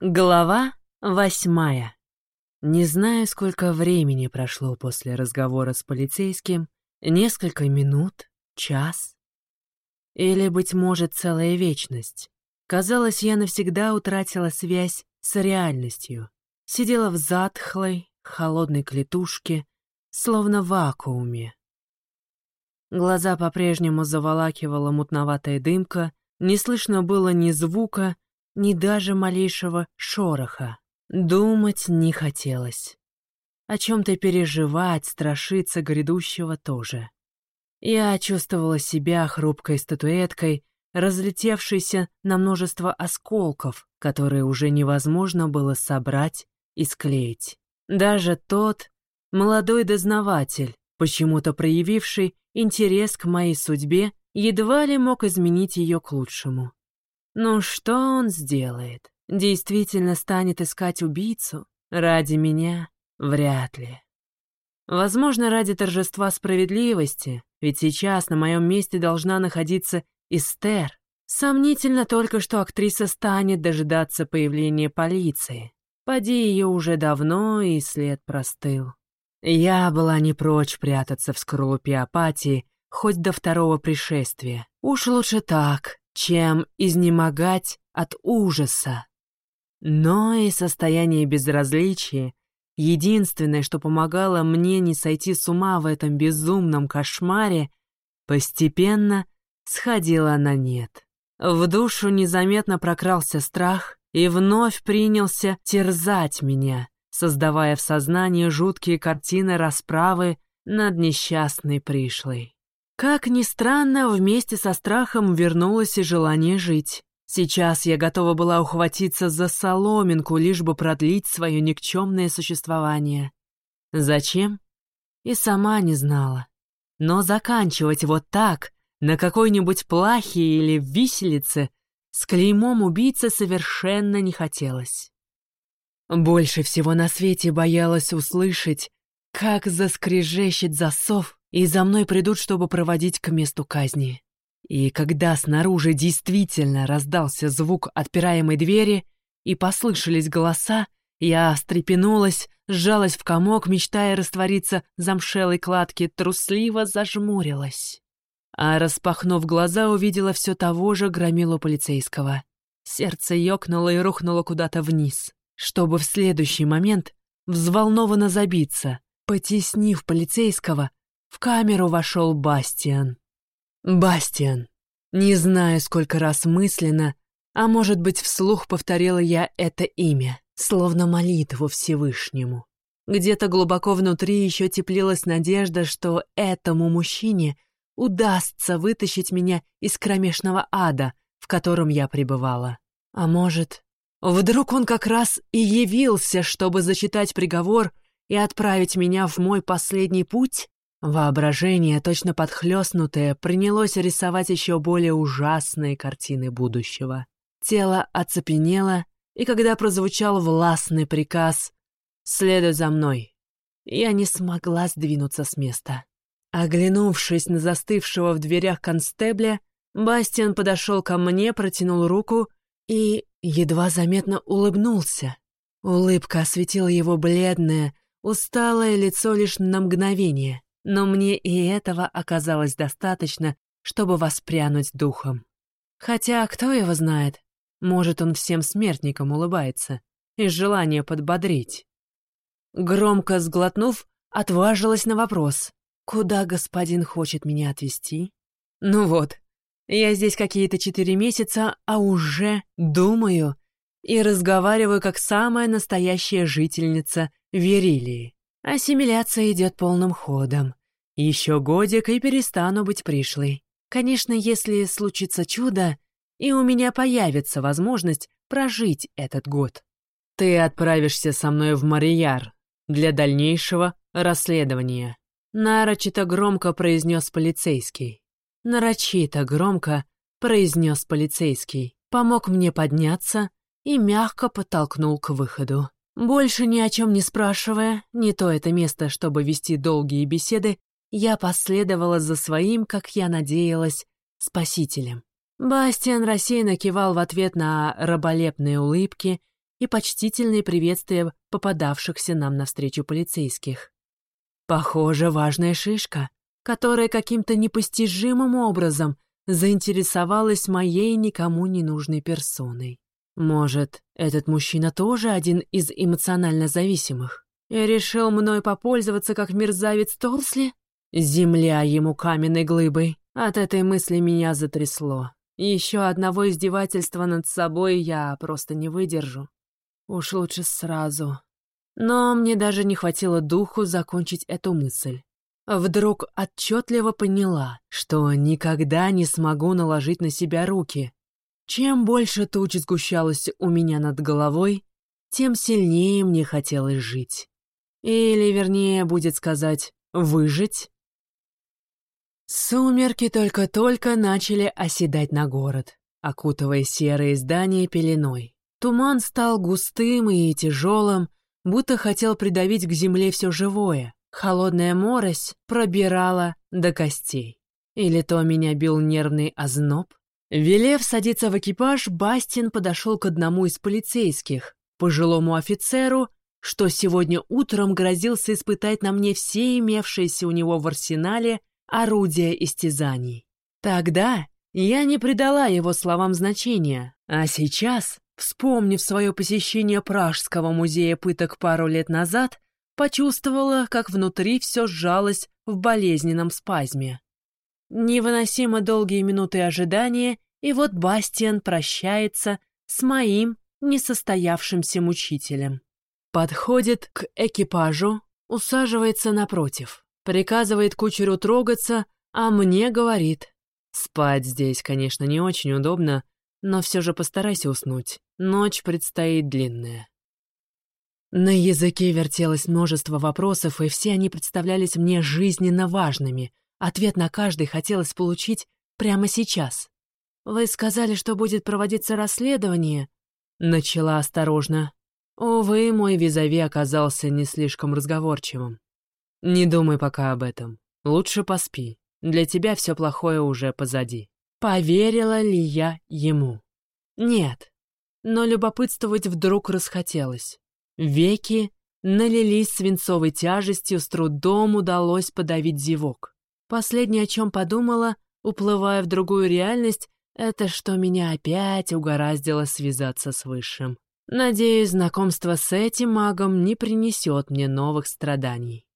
Глава восьмая. Не знаю, сколько времени прошло после разговора с полицейским. Несколько минут, час. Или, быть может, целая вечность. Казалось, я навсегда утратила связь с реальностью. Сидела в затхлой, холодной клетушке, словно в вакууме. Глаза по-прежнему заволакивала мутноватая дымка, не слышно было ни звука, ни даже малейшего шороха. Думать не хотелось. О чем-то переживать, страшиться грядущего тоже. Я чувствовала себя хрупкой статуэткой, разлетевшейся на множество осколков, которые уже невозможно было собрать и склеить. Даже тот молодой дознаватель, почему-то проявивший интерес к моей судьбе, едва ли мог изменить ее к лучшему. Ну что он сделает? Действительно станет искать убийцу? Ради меня? Вряд ли. Возможно, ради торжества справедливости, ведь сейчас на моем месте должна находиться Эстер. Сомнительно только, что актриса станет дожидаться появления полиции. Поди ее уже давно, и след простыл. Я была не прочь прятаться в скорлупе апатии хоть до второго пришествия. Уж лучше так, чем изнемогать от ужаса. Но и состояние безразличия — единственное, что помогало мне не сойти с ума в этом безумном кошмаре, постепенно сходило на нет. В душу незаметно прокрался страх и вновь принялся терзать меня, создавая в сознании жуткие картины расправы над несчастной пришлой. Как ни странно, вместе со страхом вернулось и желание жить. Сейчас я готова была ухватиться за соломинку, лишь бы продлить свое никчемное существование. Зачем? И сама не знала. Но заканчивать вот так, на какой-нибудь плахе или виселице, с клеймом убийцы совершенно не хотелось. Больше всего на свете боялась услышать, как заскрежещет засов и за мной придут, чтобы проводить к месту казни. И когда снаружи действительно раздался звук отпираемой двери и послышались голоса, я встрепенулась, сжалась в комок, мечтая раствориться замшелой кладке, трусливо зажмурилась. А распахнув глаза, увидела все того же громилу полицейского. Сердце ёкнуло и рухнуло куда-то вниз, чтобы в следующий момент взволнованно забиться. Потеснив полицейского, в камеру вошел Бастиан. Бастиан. Не знаю, сколько раз мысленно, а может быть, вслух повторила я это имя, словно молитву Всевышнему. Где-то глубоко внутри еще теплилась надежда, что этому мужчине удастся вытащить меня из кромешного ада, в котором я пребывала. А может, вдруг он как раз и явился, чтобы зачитать приговор и отправить меня в мой последний путь? Воображение, точно подхлёстнутое, принялось рисовать еще более ужасные картины будущего. Тело оцепенело, и когда прозвучал властный приказ «Следуй за мной», я не смогла сдвинуться с места. Оглянувшись на застывшего в дверях констебля, Бастиан подошел ко мне, протянул руку и едва заметно улыбнулся. Улыбка осветила его бледное, усталое лицо лишь на мгновение но мне и этого оказалось достаточно, чтобы воспрянуть духом. Хотя, кто его знает, может, он всем смертникам улыбается, из желания подбодрить. Громко сглотнув, отважилась на вопрос, куда господин хочет меня отвезти? Ну вот, я здесь какие-то четыре месяца, а уже думаю и разговариваю как самая настоящая жительница Верилии. Ассимиляция идет полным ходом. Еще годик и перестану быть пришлой. Конечно, если случится чудо, и у меня появится возможность прожить этот год. Ты отправишься со мной в Марияр для дальнейшего расследования. Нарочито громко произнес полицейский. Нарочито громко произнес полицейский. Помог мне подняться и мягко подтолкнул к выходу. Больше ни о чем не спрашивая, не то это место, чтобы вести долгие беседы, я последовала за своим, как я надеялась, спасителем. Бастиан рассеянно кивал в ответ на раболепные улыбки и почтительные приветствия попадавшихся нам навстречу полицейских. Похоже, важная шишка, которая каким-то непостижимым образом заинтересовалась моей никому не нужной персоной. Может, этот мужчина тоже один из эмоционально зависимых? И решил мной попользоваться как мерзавец Толсли? Земля ему каменной глыбой. От этой мысли меня затрясло. Еще одного издевательства над собой я просто не выдержу. Уж лучше сразу. Но мне даже не хватило духу закончить эту мысль. Вдруг отчетливо поняла, что никогда не смогу наложить на себя руки. Чем больше туч сгущалось у меня над головой, тем сильнее мне хотелось жить. Или, вернее, будет сказать, выжить. Сумерки только-только начали оседать на город, окутывая серые здания пеленой. Туман стал густым и тяжелым, будто хотел придавить к земле все живое. Холодная морось пробирала до костей. Или то меня бил нервный озноб. Велев садиться в экипаж, Бастин подошел к одному из полицейских, пожилому офицеру, что сегодня утром грозился испытать на мне все имевшиеся у него в арсенале орудие истязаний. Тогда я не придала его словам значения, а сейчас, вспомнив свое посещение Пражского музея пыток пару лет назад, почувствовала, как внутри все сжалось в болезненном спазме. Невыносимо долгие минуты ожидания, и вот Бастиан прощается с моим несостоявшимся мучителем. Подходит к экипажу, усаживается напротив. Приказывает кучеру трогаться, а мне говорит. Спать здесь, конечно, не очень удобно, но все же постарайся уснуть. Ночь предстоит длинная. На языке вертелось множество вопросов, и все они представлялись мне жизненно важными. Ответ на каждый хотелось получить прямо сейчас. «Вы сказали, что будет проводиться расследование?» Начала осторожно. Увы, мой визави оказался не слишком разговорчивым. Не думай пока об этом. Лучше поспи. Для тебя все плохое уже позади. Поверила ли я ему? Нет. Но любопытствовать вдруг расхотелось. Веки налились свинцовой тяжестью, с трудом удалось подавить зевок. Последнее, о чем подумала, уплывая в другую реальность, это что меня опять угораздило связаться с Высшим. Надеюсь, знакомство с этим магом не принесет мне новых страданий.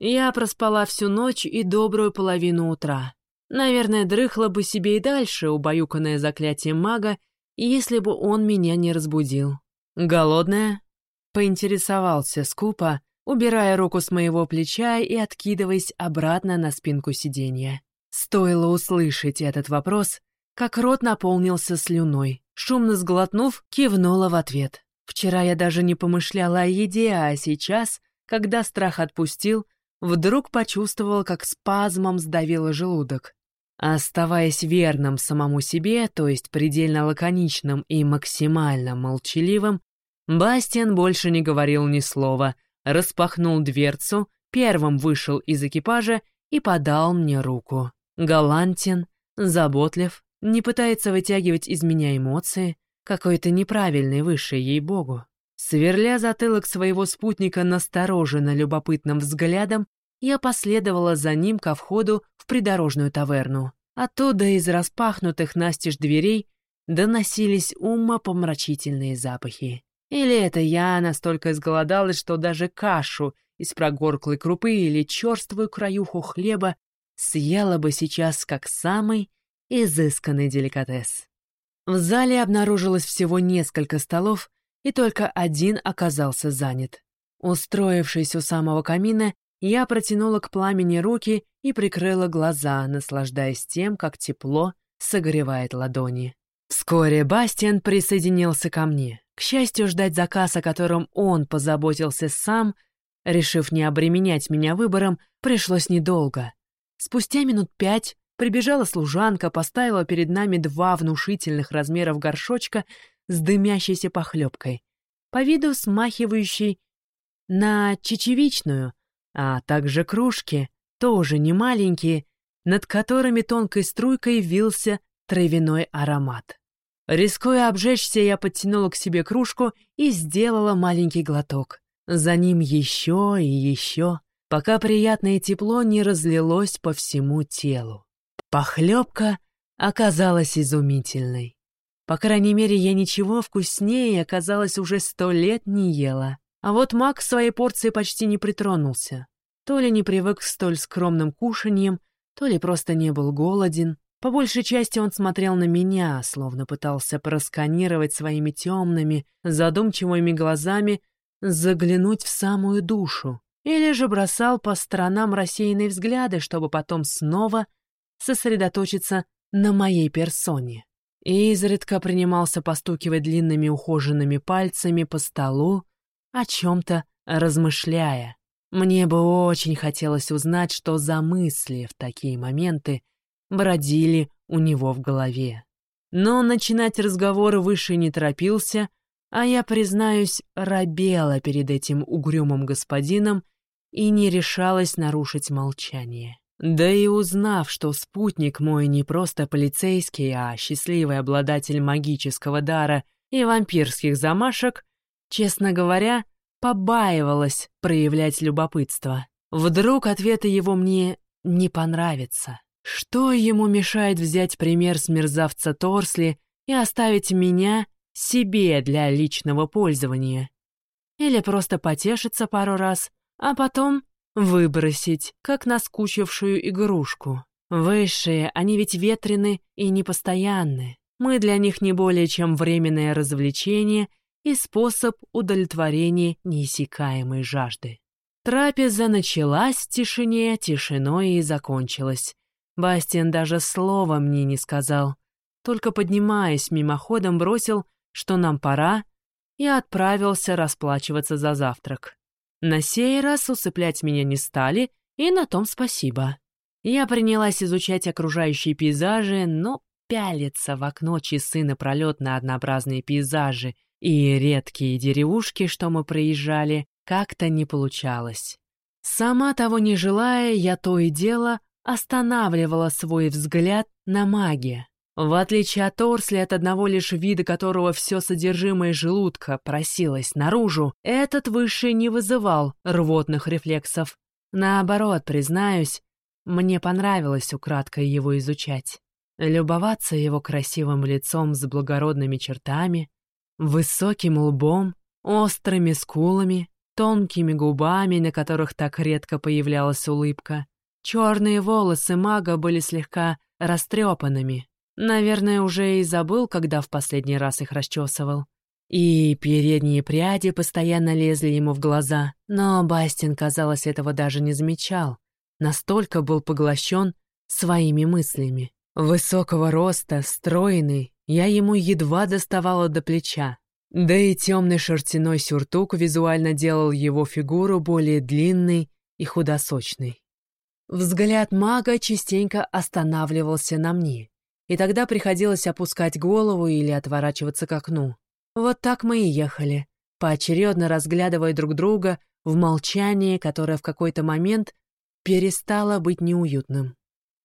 Я проспала всю ночь и добрую половину утра. Наверное, дрыхла бы себе и дальше, убаюканное заклятием мага, если бы он меня не разбудил. «Голодная?» — поинтересовался скупо, убирая руку с моего плеча и откидываясь обратно на спинку сиденья. Стоило услышать этот вопрос, как рот наполнился слюной. Шумно сглотнув, кивнула в ответ. Вчера я даже не помышляла о еде, а сейчас, когда страх отпустил, вдруг почувствовал, как спазмом сдавило желудок. Оставаясь верным самому себе, то есть предельно лаконичным и максимально молчаливым, Бастиан больше не говорил ни слова, распахнул дверцу, первым вышел из экипажа и подал мне руку. Галантен, заботлив, не пытается вытягивать из меня эмоции, какой-то неправильный высший ей-богу. Сверля затылок своего спутника настороженно любопытным взглядом, я последовала за ним ко входу в придорожную таверну. Оттуда из распахнутых настежь дверей доносились умопомрачительные запахи. Или это я настолько изголодалась, что даже кашу из прогорклой крупы или черствую краюху хлеба съела бы сейчас как самый изысканный деликатес. В зале обнаружилось всего несколько столов, и только один оказался занят. Устроившись у самого камина, я протянула к пламени руки и прикрыла глаза, наслаждаясь тем, как тепло согревает ладони. Вскоре Бастиан присоединился ко мне. К счастью, ждать заказ, о котором он позаботился сам, решив не обременять меня выбором, пришлось недолго. Спустя минут пять прибежала служанка, поставила перед нами два внушительных размеров горшочка с дымящейся похлебкой, по виду смахивающей на чечевичную, а также кружки, тоже не маленькие, над которыми тонкой струйкой вился травяной аромат. Рискуя обжечься, я подтянула к себе кружку и сделала маленький глоток. За ним еще и еще, пока приятное тепло не разлилось по всему телу. Похлебка оказалась изумительной. По крайней мере, я ничего вкуснее, оказалось, уже сто лет не ела. А вот Мак к своей порции почти не притронулся. То ли не привык к столь скромным кушаньям, то ли просто не был голоден. По большей части он смотрел на меня, словно пытался просканировать своими темными, задумчивыми глазами, заглянуть в самую душу. Или же бросал по сторонам рассеянные взгляды, чтобы потом снова сосредоточиться на моей персоне и изредка принимался постукивать длинными ухоженными пальцами по столу, о чем-то размышляя. Мне бы очень хотелось узнать, что за мысли в такие моменты бродили у него в голове. Но начинать разговор выше не торопился, а я, признаюсь, робела перед этим угрюмым господином и не решалась нарушить молчание. Да и узнав, что спутник мой не просто полицейский, а счастливый обладатель магического дара и вампирских замашек, честно говоря, побаивалась проявлять любопытство. Вдруг ответы его мне не понравятся. Что ему мешает взять пример с мерзавца Торсли и оставить меня себе для личного пользования? Или просто потешиться пару раз, а потом Выбросить, как наскучившую игрушку. Высшие, они ведь ветрены и непостоянны. Мы для них не более чем временное развлечение и способ удовлетворения неиссякаемой жажды. Трапеза началась в тишине, тишиной и закончилась. Бастиан даже слова мне не сказал, только поднимаясь мимоходом бросил, что нам пора, и отправился расплачиваться за завтрак. На сей раз усыплять меня не стали, и на том спасибо. Я принялась изучать окружающие пейзажи, но пялиться в окно часы напролет на однообразные пейзажи и редкие деревушки, что мы проезжали, как-то не получалось. Сама того не желая, я то и дело останавливала свой взгляд на магию. В отличие от Орсли, от одного лишь вида которого все содержимое желудка просилось наружу, этот высший не вызывал рвотных рефлексов. Наоборот, признаюсь, мне понравилось украдкой его изучать. Любоваться его красивым лицом с благородными чертами, высоким лбом, острыми скулами, тонкими губами, на которых так редко появлялась улыбка. Черные волосы мага были слегка растрепанными, Наверное, уже и забыл, когда в последний раз их расчесывал. И передние пряди постоянно лезли ему в глаза, но Бастин, казалось, этого даже не замечал. Настолько был поглощен своими мыслями. Высокого роста, стройный, я ему едва доставала до плеча. Да и темный шерстяной сюртук визуально делал его фигуру более длинной и худосочной. Взгляд мага частенько останавливался на мне и тогда приходилось опускать голову или отворачиваться к окну. Вот так мы и ехали, поочередно разглядывая друг друга в молчании, которое в какой-то момент перестало быть неуютным.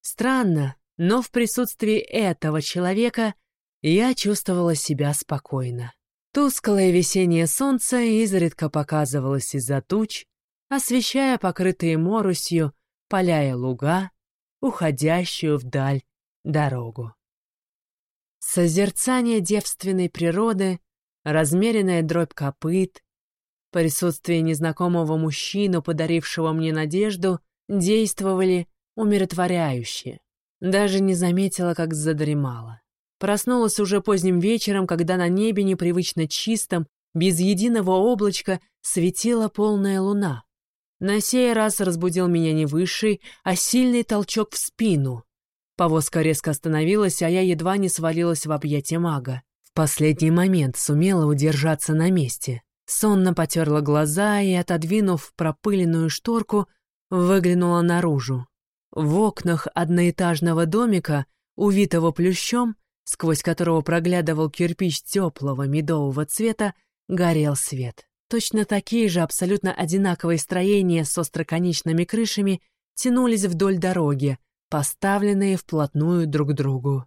Странно, но в присутствии этого человека я чувствовала себя спокойно. Тусклое весеннее солнце изредка показывалось из-за туч, освещая покрытые моросью поля и луга, уходящую вдаль дорогу. Созерцание девственной природы, размеренная дробь копыт, присутствие незнакомого мужчину, подарившего мне надежду, действовали умиротворяюще. Даже не заметила, как задремала. Проснулась уже поздним вечером, когда на небе непривычно чистом, без единого облачка, светила полная луна. На сей раз разбудил меня не высший, а сильный толчок в спину. Повозка резко остановилась, а я едва не свалилась в объятия мага. В последний момент сумела удержаться на месте. Сонно потерла глаза и, отодвинув пропыленную шторку, выглянула наружу. В окнах одноэтажного домика, увитого плющом, сквозь которого проглядывал кирпич теплого медового цвета, горел свет. Точно такие же абсолютно одинаковые строения с остроконечными крышами тянулись вдоль дороги, поставленные вплотную друг к другу.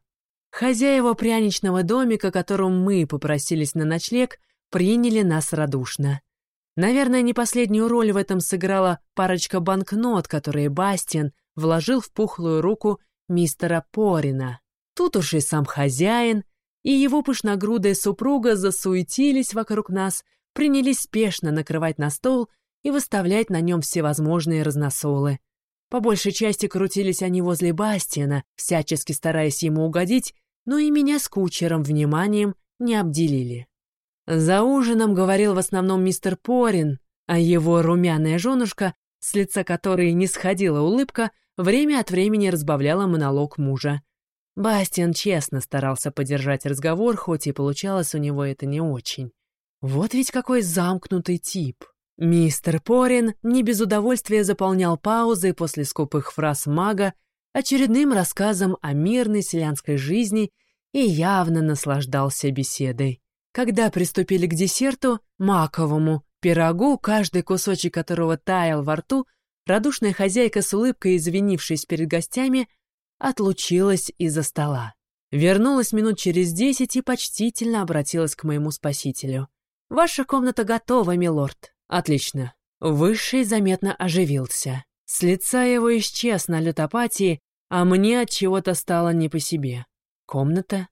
Хозяева пряничного домика, которым мы попросились на ночлег, приняли нас радушно. Наверное, не последнюю роль в этом сыграла парочка банкнот, которые Бастиан вложил в пухлую руку мистера Порина. Тут уж и сам хозяин, и его пышногрудая супруга засуетились вокруг нас, принялись спешно накрывать на стол и выставлять на нем всевозможные разносолы. По большей части крутились они возле Бастиана, всячески стараясь ему угодить, но и меня с кучером вниманием не обделили. За ужином говорил в основном мистер Порин, а его румяная женушка, с лица которой не сходила улыбка, время от времени разбавляла монолог мужа. Бастиан честно старался поддержать разговор, хоть и получалось у него это не очень. Вот ведь какой замкнутый тип. Мистер Порин не без удовольствия заполнял паузы после скупых фраз мага очередным рассказом о мирной селянской жизни и явно наслаждался беседой. Когда приступили к десерту, маковому, пирогу, каждый кусочек которого таял во рту, радушная хозяйка с улыбкой, извинившись перед гостями, отлучилась из-за стола. Вернулась минут через десять и почтительно обратилась к моему спасителю. «Ваша комната готова, милорд». «Отлично». Высший заметно оживился. С лица его исчез налет апатии, а мне от чего-то стало не по себе. Комната?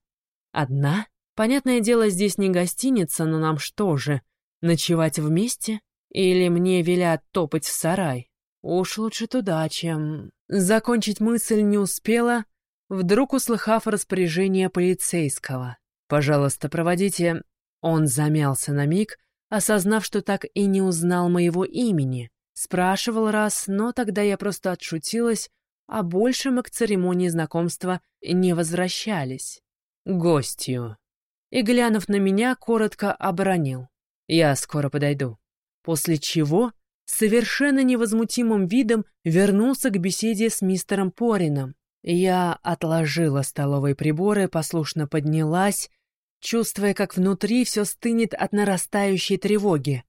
Одна? Понятное дело, здесь не гостиница, но нам что же, ночевать вместе? Или мне велят топать в сарай? Уж лучше туда, чем... Закончить мысль не успела, вдруг услыхав распоряжение полицейского. «Пожалуйста, проводите...» Он замялся на миг, осознав, что так и не узнал моего имени. Спрашивал раз, но тогда я просто отшутилась, а больше мы к церемонии знакомства не возвращались. Гостью. И, глянув на меня, коротко оборонил. «Я скоро подойду». После чего совершенно невозмутимым видом вернулся к беседе с мистером Порином. Я отложила столовые приборы, послушно поднялась, чувствуя, как внутри все стынет от нарастающей тревоги.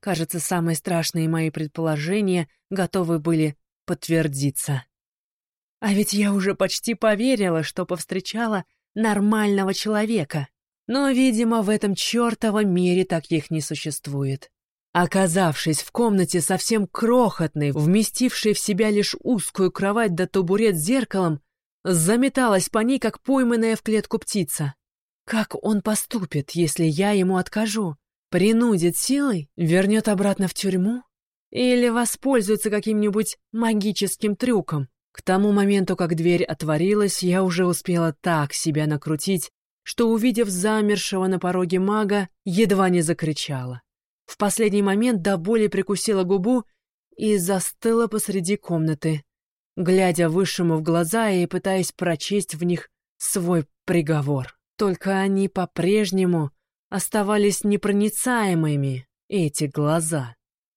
Кажется, самые страшные мои предположения готовы были подтвердиться. А ведь я уже почти поверила, что повстречала нормального человека. Но, видимо, в этом чертовом мире таких не существует. Оказавшись в комнате совсем крохотной, вместившей в себя лишь узкую кровать да табурет с зеркалом, заметалась по ней, как пойманная в клетку птица. Как он поступит, если я ему откажу? Принудит силой? Вернет обратно в тюрьму? Или воспользуется каким-нибудь магическим трюком? К тому моменту, как дверь отворилась, я уже успела так себя накрутить, что, увидев замершего на пороге мага, едва не закричала. В последний момент до боли прикусила губу и застыла посреди комнаты, глядя высшему в глаза и пытаясь прочесть в них свой приговор. Только они по-прежнему оставались непроницаемыми, эти глаза.